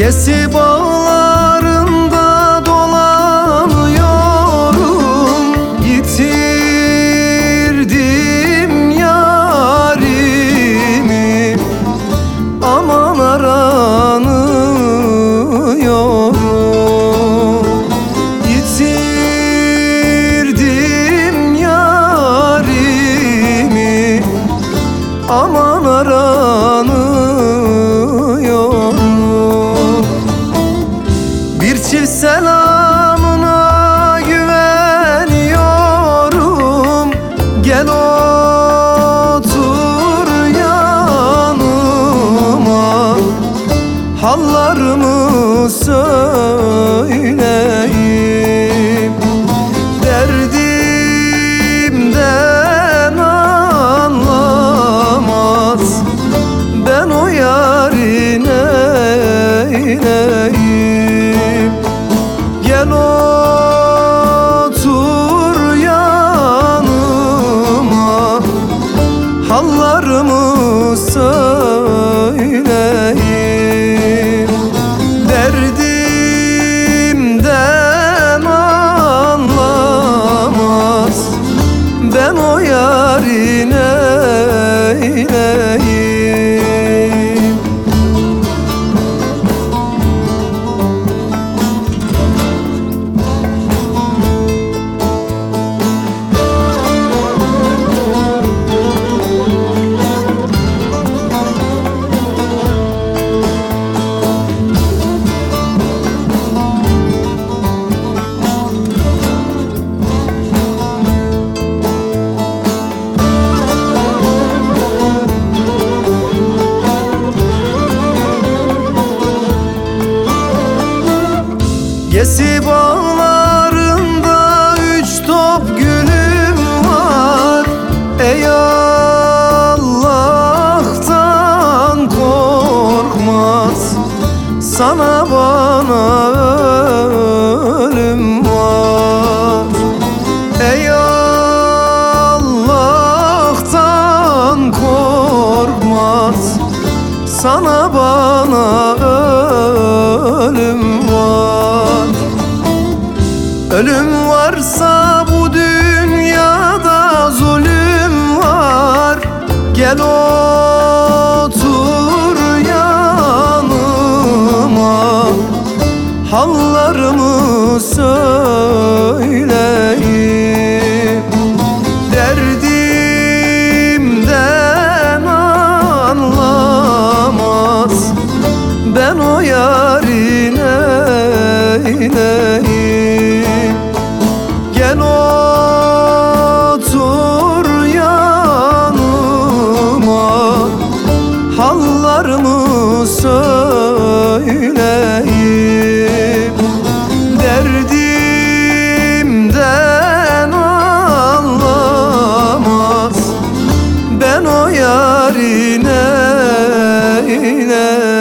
Gesi bağlarında dolanıyorum. Yitirdim yarimi. Aman aranıyorum Hallarımı söyleyeyim Ben o yarine eyleyim Gesi bağlarında üç top gülüm var. Ey Allah'tan korkmaz. Sana bana Ölüm varsa bu dünyada zulüm var. Gel otur yanıma. Hallarımı söyleyeyim Derdimden anlamaz. Ben o yarine eyleyim anlamaz